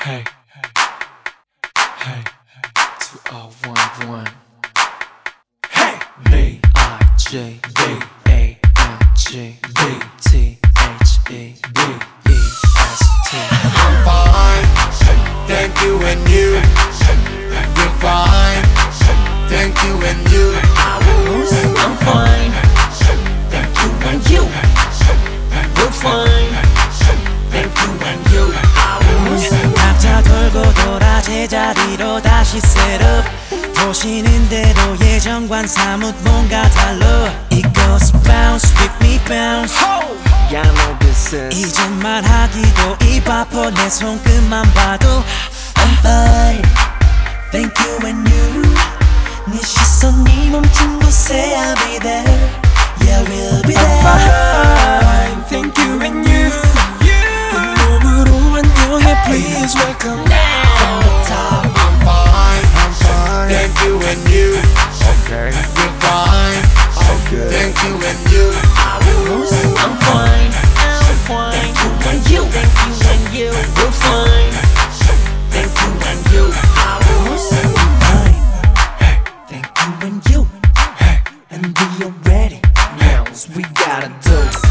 Hey, hey, two all one one. Hey, B I G B A N G B T H E B 제자리로 다시 셋업 보시는데도 예전과는 사뭇 뭔가 달라 It goes bounce with me bounce Y'all know this is. 이제 말하기도 입 아파 내 손끝만 봐도 I'm fine. Thank you and you. 네 시선이 멈춘 곳에 I'll be there. and you. Okay. You're fine. okay? Thank you and you. I'm fine. I'm fine. Thank you and you. Thank you and you. We're fine. Thank you and you. I'm fine. Thank you and you. And we are ready. Now we gotta do.